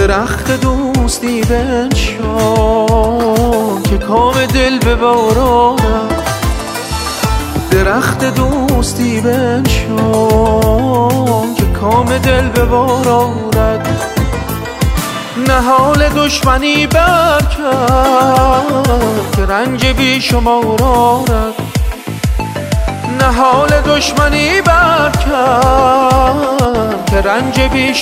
درخت دوستی بنشان که کام دل ببارانم درخت دوستی بنشان که کام دل ببارد نه حال دشمنی برکرد که رنج بی شما رارد نه حال دشمنی برکرد که رنج بی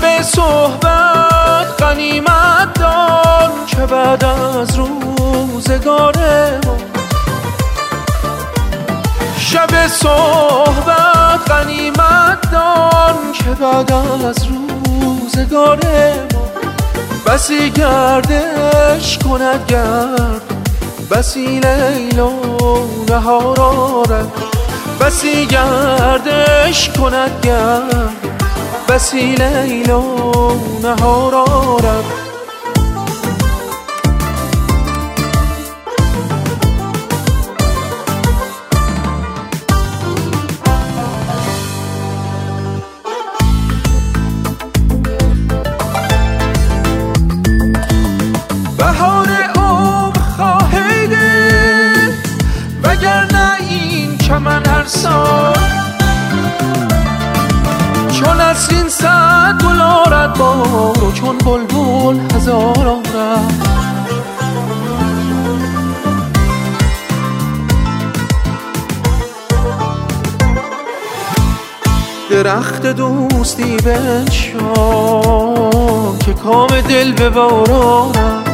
شب صحبت غنیمت دان که بعد از روزگار ما. شب صحبت غنیمت دان که بعد از روزگار ما. بسی گردش کند گرد بسی لیل و نهار آرد. بسی گردش کند گرد بسی لیل و نهار آرد. بهار عمر خواهیده وگرنه این چمن هر سال. چون نسرین صد گل آرد بار و چون بلبل هزار آرد. درخت دوستی بنشان که کام دل ببارانم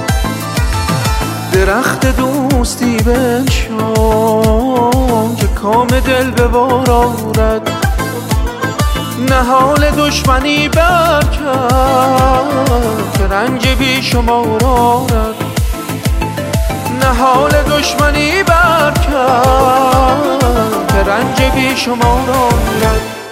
درخت دوستی بنشان که کام دل ببارد نه حال دشمنی برکرد که رنج بی شما رارد نه حال دشمنی برکرد که رنج بی شما رارد